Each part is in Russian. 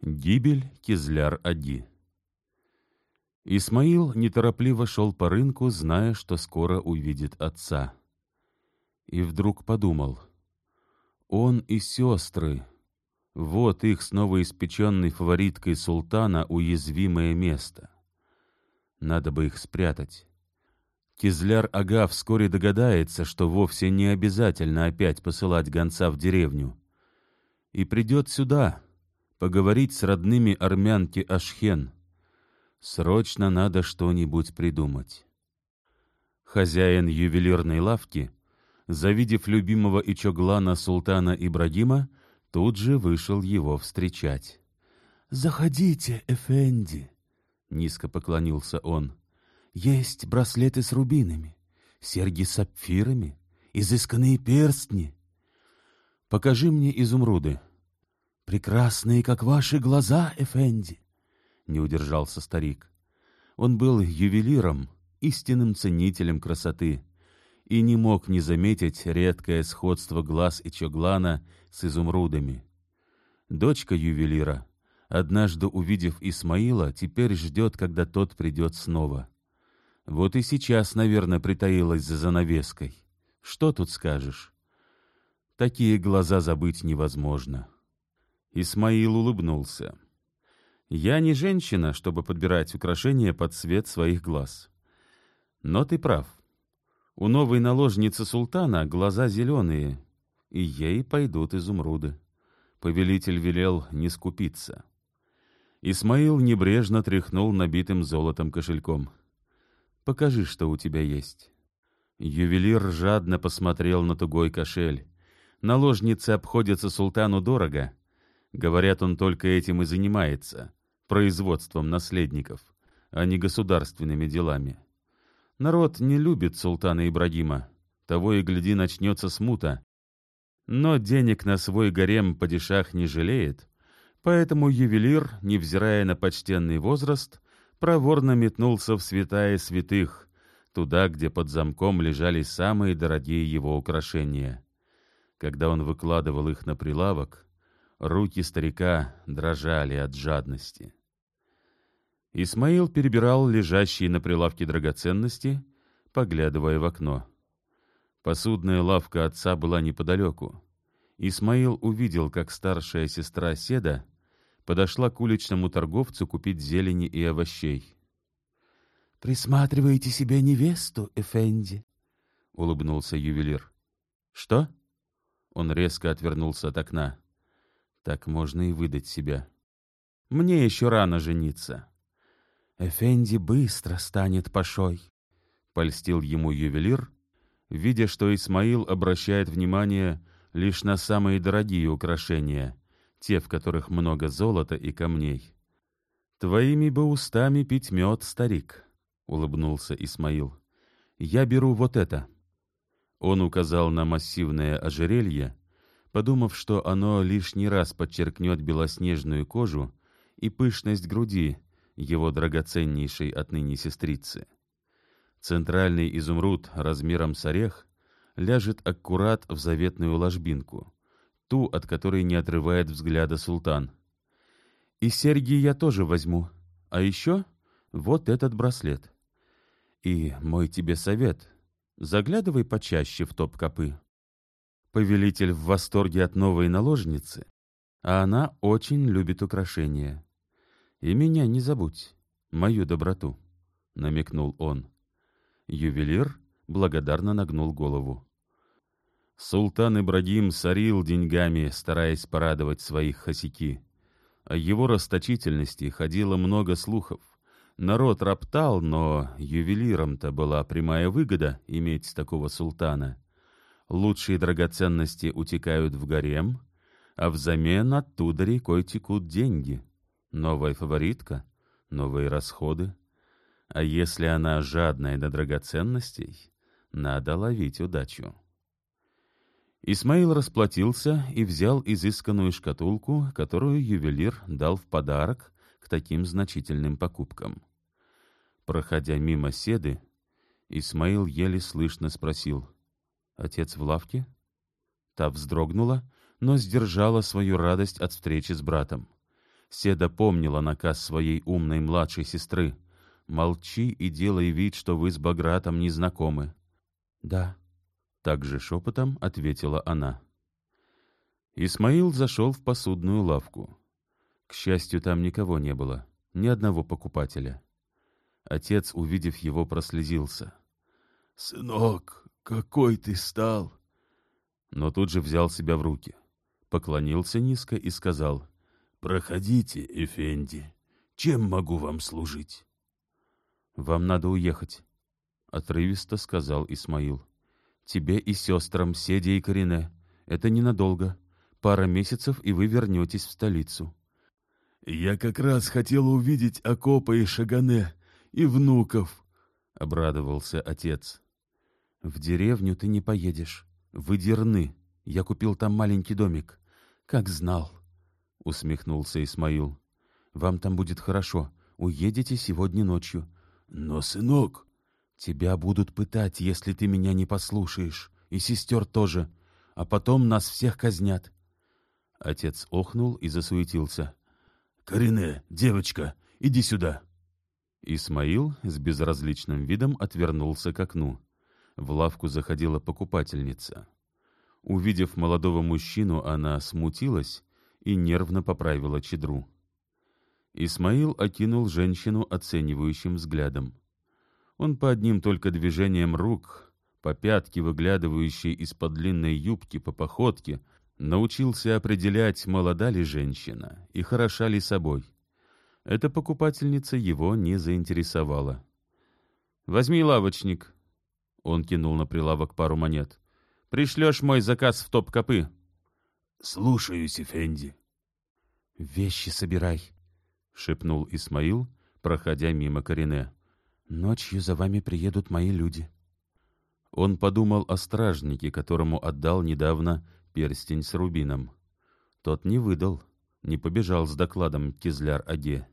Гибель Кизляр-Ади Исмаил неторопливо шел по рынку, зная, что скоро увидит отца. И вдруг подумал, он и сестры, вот их с новоиспеченной фавориткой султана уязвимое место. Надо бы их спрятать. Кизляр-ага вскоре догадается, что вовсе не обязательно опять посылать гонца в деревню. И придет сюда, поговорить с родными армянки Ашхен. Срочно надо что-нибудь придумать. Хозяин ювелирной лавки, завидев любимого Ичоглана султана Ибрагима, тут же вышел его встречать. «Заходите, Эфенди!» — низко поклонился он. «Есть браслеты с рубинами, серьги с сапфирами, изысканные перстни. Покажи мне изумруды», «Прекрасные, как ваши глаза, Эфенди!» — не удержался старик. Он был ювелиром, истинным ценителем красоты, и не мог не заметить редкое сходство глаз Ичоглана с изумрудами. Дочка ювелира, однажды увидев Исмаила, теперь ждет, когда тот придет снова. Вот и сейчас, наверное, притаилась за занавеской. Что тут скажешь? Такие глаза забыть невозможно. Исмаил улыбнулся. «Я не женщина, чтобы подбирать украшения под цвет своих глаз. Но ты прав. У новой наложницы султана глаза зеленые, и ей пойдут изумруды». Повелитель велел не скупиться. Исмаил небрежно тряхнул набитым золотом кошельком. «Покажи, что у тебя есть». Ювелир жадно посмотрел на тугой кошель. Наложницы обходятся султану дорого, Говорят, он только этим и занимается, производством наследников, а не государственными делами. Народ не любит султана Ибрагима, того и гляди начнется смута. Но денег на свой гарем падишах не жалеет, поэтому ювелир, невзирая на почтенный возраст, проворно метнулся в святая святых, туда, где под замком лежали самые дорогие его украшения. Когда он выкладывал их на прилавок, Руки старика дрожали от жадности. Исмаил перебирал лежащие на прилавке драгоценности, поглядывая в окно. Посудная лавка отца была неподалеку. Исмаил увидел, как старшая сестра Седа подошла к уличному торговцу купить зелени и овощей. «Присматриваете себе невесту, Эфенди?» — улыбнулся ювелир. «Что?» Он резко отвернулся от окна. Так можно и выдать себя. Мне еще рано жениться. Эфенди быстро станет пошой, — польстил ему ювелир, видя, что Исмаил обращает внимание лишь на самые дорогие украшения, те, в которых много золота и камней. «Твоими бы устами пить мед, старик», — улыбнулся Исмаил. «Я беру вот это». Он указал на массивное ожерелье, подумав, что оно лишний раз подчеркнет белоснежную кожу и пышность груди его драгоценнейшей отныне сестрицы. Центральный изумруд размером с орех ляжет аккурат в заветную ложбинку, ту, от которой не отрывает взгляда султан. И серьги я тоже возьму, а еще вот этот браслет. И мой тебе совет — заглядывай почаще в топ-копы. Повелитель в восторге от новой наложницы, а она очень любит украшения. И меня не забудь, мою доброту, — намекнул он. Ювелир благодарно нагнул голову. Султан Ибрагим сорил деньгами, стараясь порадовать своих хосяки. О его расточительности ходило много слухов. Народ роптал, но ювелирам-то была прямая выгода иметь такого султана — лучшие драгоценности утекают в гарем, а взамен оттуда рекой текут деньги. Новая фаворитка, новые расходы. А если она жадная до драгоценностей, надо ловить удачу. Исмаил расплатился и взял изысканную шкатулку, которую ювелир дал в подарок к таким значительным покупкам. Проходя мимо седы, Исмаил еле слышно спросил — Отец в лавке? Та вздрогнула, но сдержала свою радость от встречи с братом. Седа помнила наказ своей умной младшей сестры. «Молчи и делай вид, что вы с Багратом не знакомы». «Да», — также шепотом ответила она. Исмаил зашел в посудную лавку. К счастью, там никого не было, ни одного покупателя. Отец, увидев его, прослезился. «Сынок, какой ты стал!» Но тут же взял себя в руки, поклонился низко и сказал, «Проходите, Эфенди, чем могу вам служить?» «Вам надо уехать», — отрывисто сказал Исмаил. «Тебе и сестрам, Седе и Корине. Это ненадолго. Пара месяцев, и вы вернетесь в столицу». «Я как раз хотел увидеть Акопа и Шагане, и внуков», — обрадовался отец. «В деревню ты не поедешь. Вы дерны. Я купил там маленький домик. Как знал», — усмехнулся Исмаил. «Вам там будет хорошо. Уедете сегодня ночью». «Но, сынок...» «Тебя будут пытать, если ты меня не послушаешь. И сестер тоже. А потом нас всех казнят». Отец охнул и засуетился. «Корине, девочка, иди сюда!» Исмаил с безразличным видом отвернулся к окну. В лавку заходила покупательница. Увидев молодого мужчину, она смутилась и нервно поправила чедру. Исмаил окинул женщину оценивающим взглядом. Он по одним только движением рук, по пятке, выглядывающей из-под длинной юбки, по походке — научился определять, молода ли женщина и хороша ли собой. Эта покупательница его не заинтересовала. «Возьми лавочник», — он кинул на прилавок пару монет. «Пришлешь мой заказ в топ-копы». «Слушаюсь, Эфенди». «Вещи собирай», — шепнул Исмаил, проходя мимо Корине. «Ночью за вами приедут мои люди». Он подумал о стражнике, которому отдал недавно перстень с рубином. Тот не выдал, не побежал с докладом Кизляр-Аге.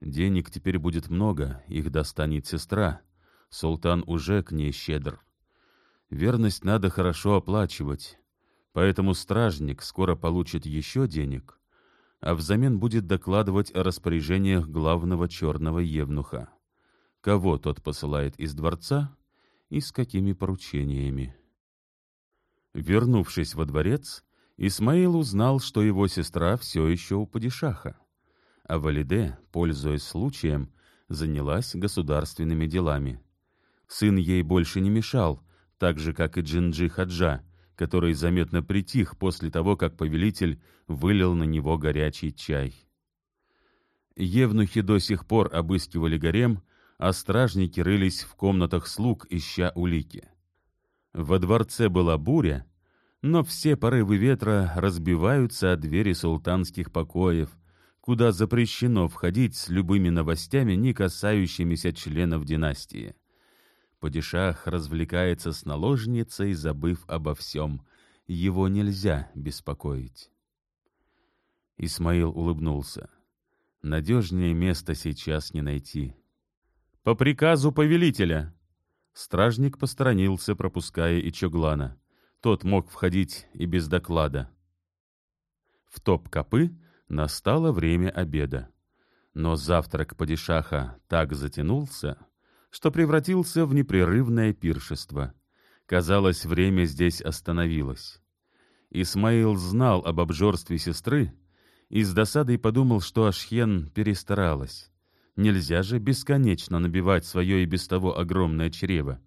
Денег теперь будет много, их достанет сестра. Султан уже к ней щедр. Верность надо хорошо оплачивать, поэтому стражник скоро получит еще денег, а взамен будет докладывать о распоряжениях главного черного евнуха. Кого тот посылает из дворца и с какими поручениями. Вернувшись во дворец, Исмаил узнал, что его сестра все еще у падишаха, а Валиде, пользуясь случаем, занялась государственными делами. Сын ей больше не мешал, так же, как и Джинджи Хаджа, который заметно притих после того, как повелитель вылил на него горячий чай. Евнухи до сих пор обыскивали гарем, а стражники рылись в комнатах слуг, ища улики. Во дворце была буря, но все порывы ветра разбиваются о двери султанских покоев, куда запрещено входить с любыми новостями, не касающимися членов династии. Падишах развлекается с наложницей, забыв обо всем. Его нельзя беспокоить. Исмаил улыбнулся. Надежнее места сейчас не найти. «По приказу повелителя!» Стражник посторонился, пропуская и Чоглана. Тот мог входить и без доклада. В топ-копы настало время обеда. Но завтрак падишаха так затянулся, что превратился в непрерывное пиршество. Казалось, время здесь остановилось. Исмаил знал об обжорстве сестры и с досадой подумал, что Ашхен перестаралась. Нельзя же бесконечно набивать свое и без того огромное чрево.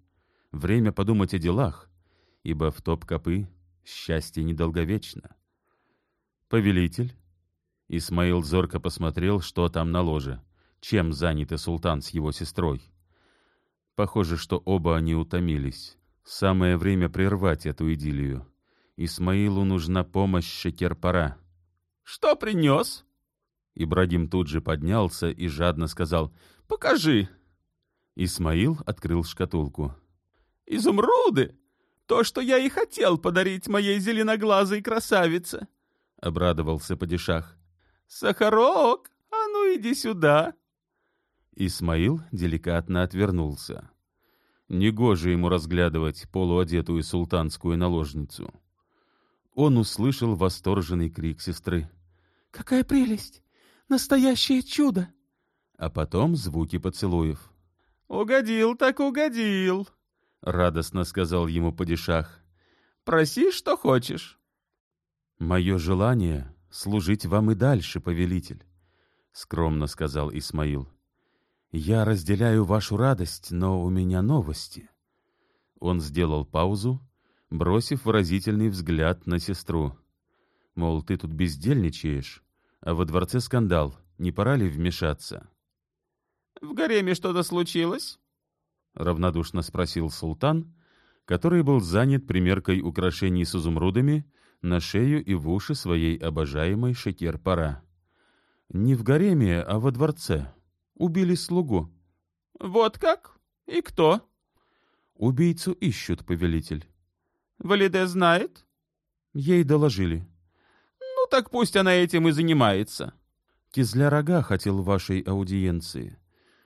Время подумать о делах, ибо в топ-копы счастье недолговечно. Повелитель. Исмаил зорко посмотрел, что там на ложе, чем заняты султан с его сестрой. Похоже, что оба они утомились. Самое время прервать эту идиллию. Исмаилу нужна помощь Шекерпара. «Что принес?» Ибрагим тут же поднялся и жадно сказал «Покажи». Исмаил открыл шкатулку. «Изумруды! То, что я и хотел подарить моей зеленоглазой красавице!» — обрадовался падишах. «Сахарок, а ну иди сюда!» Исмаил деликатно отвернулся. Негоже ему разглядывать полуодетую султанскую наложницу. Он услышал восторженный крик сестры. «Какая прелесть! Настоящее чудо!» А потом звуки поцелуев. «Угодил так угодил!» — радостно сказал ему падишах. «Проси, что хочешь». «Мое желание — служить вам и дальше, повелитель», — скромно сказал Исмаил. «Я разделяю вашу радость, но у меня новости». Он сделал паузу, бросив выразительный взгляд на сестру. Мол, ты тут бездельничаешь, а во дворце скандал, не пора ли вмешаться? — В гареме что-то случилось? — равнодушно спросил султан, который был занят примеркой украшений с изумрудами на шею и в уши своей обожаемой Шекер-пора. Не в гареме, а во дворце. Убили слугу. — Вот как? И кто? — Убийцу ищут, повелитель. — Валиде знает? — Ей доложили. — Ну так пусть она этим и занимается. Кизля Рога хотел вашей аудиенции.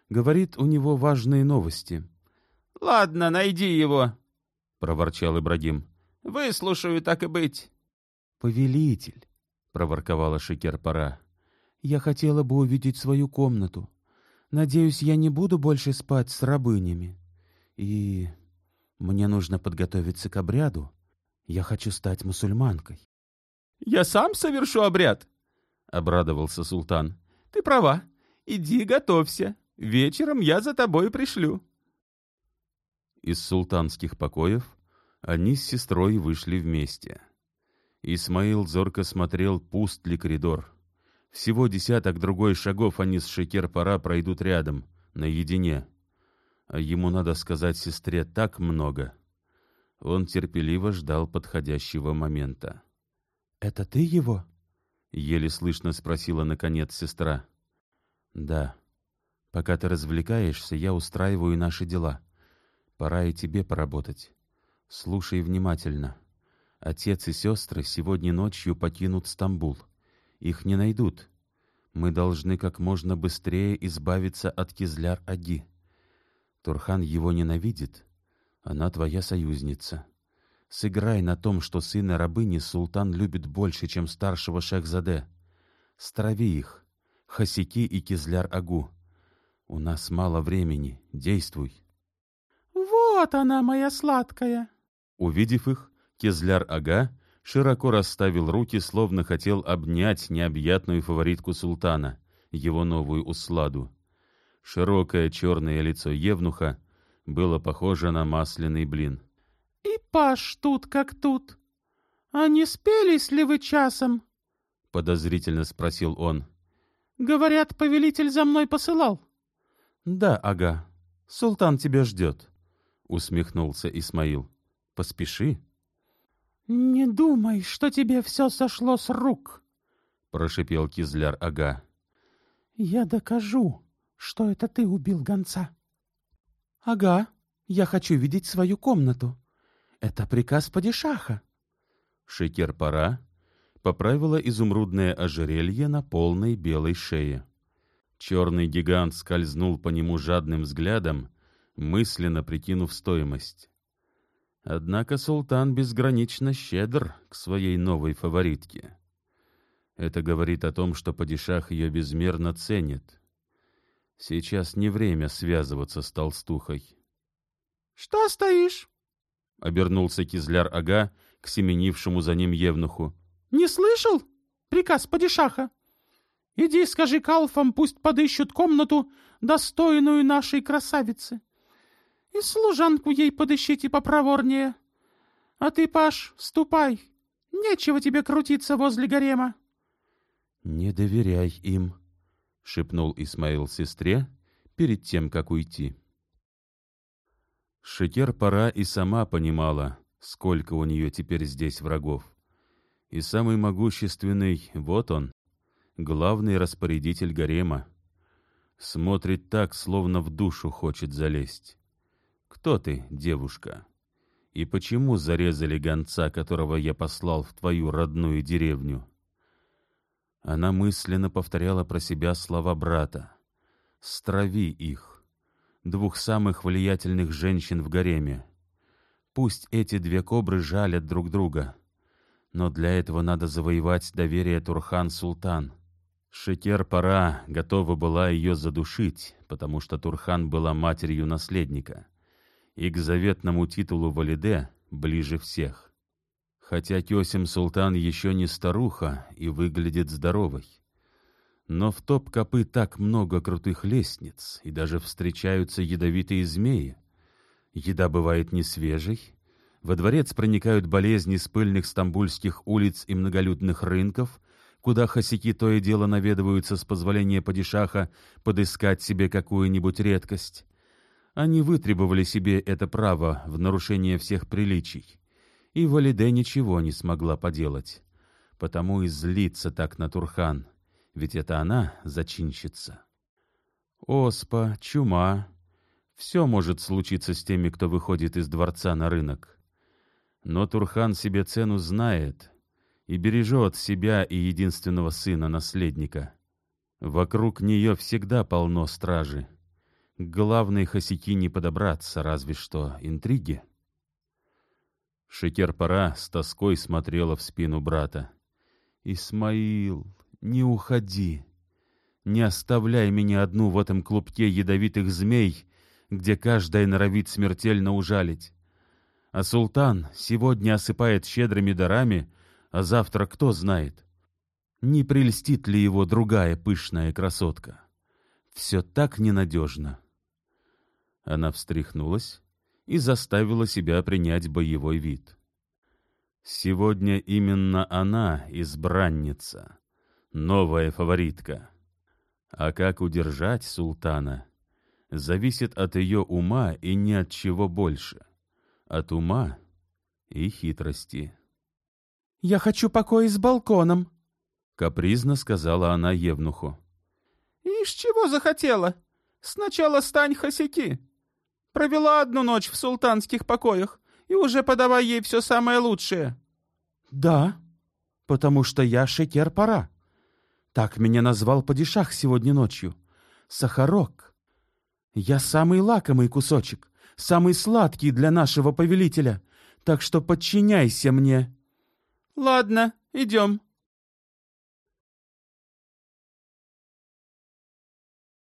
Говорит, у него важные новости. — Ладно, найди его, — проворчал Ибрагим. — Выслушаю, так и быть. — Повелитель, — проворковала Шекер-пора, — я хотела бы увидеть свою комнату. Надеюсь, я не буду больше спать с рабынями. И мне нужно подготовиться к обряду. Я хочу стать мусульманкой. — Я сам совершу обряд, — обрадовался султан. — Ты права. Иди готовься. Вечером я за тобой пришлю. Из султанских покоев они с сестрой вышли вместе. Исмаил зорко смотрел, пуст ли коридор. Всего десяток другой шагов они с Шекер-пора пройдут рядом, наедине. А ему надо сказать сестре так много. Он терпеливо ждал подходящего момента. — Это ты его? — еле слышно спросила, наконец, сестра. — Да. Пока ты развлекаешься, я устраиваю наши дела. Пора и тебе поработать. Слушай внимательно. Отец и сестры сегодня ночью покинут Стамбул. Их не найдут. Мы должны как можно быстрее избавиться от Кизляр-Аги. Турхан его ненавидит. Она твоя союзница. Сыграй на том, что сына рабыни султан любит больше, чем старшего шехзаде. Страви их, Хасики и Кизляр-Агу. У нас мало времени. Действуй. Вот она, моя сладкая. Увидев их, Кизляр-ага широко расставил руки, словно хотел обнять необъятную фаворитку султана, его новую усладу. Широкое черное лицо Евнуха было похоже на масляный блин. — И паш тут как тут. А не спелись ли вы часом? — подозрительно спросил он. — Говорят, повелитель за мной посылал. — «Да, ага. Султан тебя ждет», — усмехнулся Исмаил. «Поспеши». «Не думай, что тебе все сошло с рук», — прошипел Кизляр ага. «Я докажу, что это ты убил гонца». «Ага, я хочу видеть свою комнату. Это приказ падишаха». Шекер-пора поправила изумрудное ожерелье на полной белой шее. Черный гигант скользнул по нему жадным взглядом, мысленно прикинув стоимость. Однако султан безгранично щедр к своей новой фаворитке. Это говорит о том, что падишах ее безмерно ценит. Сейчас не время связываться с толстухой. — Что стоишь? — обернулся Кизляр-ага к семенившему за ним евнуху. — Не слышал? Приказ падишаха. Иди скажи калфам, пусть подыщут комнату, достойную нашей красавицы. И служанку ей подыщите попроворнее. А ты, Паш, ступай. Нечего тебе крутиться возле гарема. — Не доверяй им, — шепнул Исмаил сестре перед тем, как уйти. Шекер-пора и сама понимала, сколько у нее теперь здесь врагов. И самый могущественный — вот он, главный распорядитель гарема. Смотрит так, словно в душу хочет залезть. Кто ты, девушка? И почему зарезали гонца, которого я послал в твою родную деревню? Она мысленно повторяла про себя слова брата. «Страви их, двух самых влиятельных женщин в гареме. Пусть эти две кобры жалят друг друга, но для этого надо завоевать доверие Турхан-Султан». Шекер-пора готова была ее задушить, потому что Турхан была матерью наследника, и к заветному титулу Валиде ближе всех. Хотя Кесим Султан еще не старуха и выглядит здоровой. Но в топ-копы так много крутых лестниц, и даже встречаются ядовитые змеи. Еда бывает не свежей. Во дворец проникают болезни с пыльных стамбульских улиц и многолюдных рынков — куда хосяки то и дело наведываются с позволения падишаха подыскать себе какую-нибудь редкость. Они вытребовали себе это право в нарушение всех приличий. И Валиде ничего не смогла поделать. Потому и злится так на Турхан, ведь это она зачинщица. Оспа, чума — все может случиться с теми, кто выходит из дворца на рынок. Но Турхан себе цену знает и бережет себя и единственного сына-наследника. Вокруг нее всегда полно стражи. К главной хосяки не подобраться, разве что интриги. Шекер-пора с тоской смотрела в спину брата. «Исмаил, не уходи! Не оставляй меня одну в этом клубке ядовитых змей, где каждая норовит смертельно ужалить. А султан сегодня осыпает щедрыми дарами — а завтра кто знает, не прельстит ли его другая пышная красотка. Все так ненадежно. Она встряхнулась и заставила себя принять боевой вид. Сегодня именно она избранница, новая фаворитка. А как удержать султана, зависит от ее ума и ни от чего больше. От ума и хитрости. «Я хочу покои с балконом», — капризно сказала она Евнуху. «Ишь, чего захотела? Сначала стань хосяки. Провела одну ночь в султанских покоях, и уже подавай ей все самое лучшее». «Да, потому что я шекер-пора. Так меня назвал падишах сегодня ночью. Сахарок. Я самый лакомый кусочек, самый сладкий для нашего повелителя, так что подчиняйся мне». «Ладно, идем»,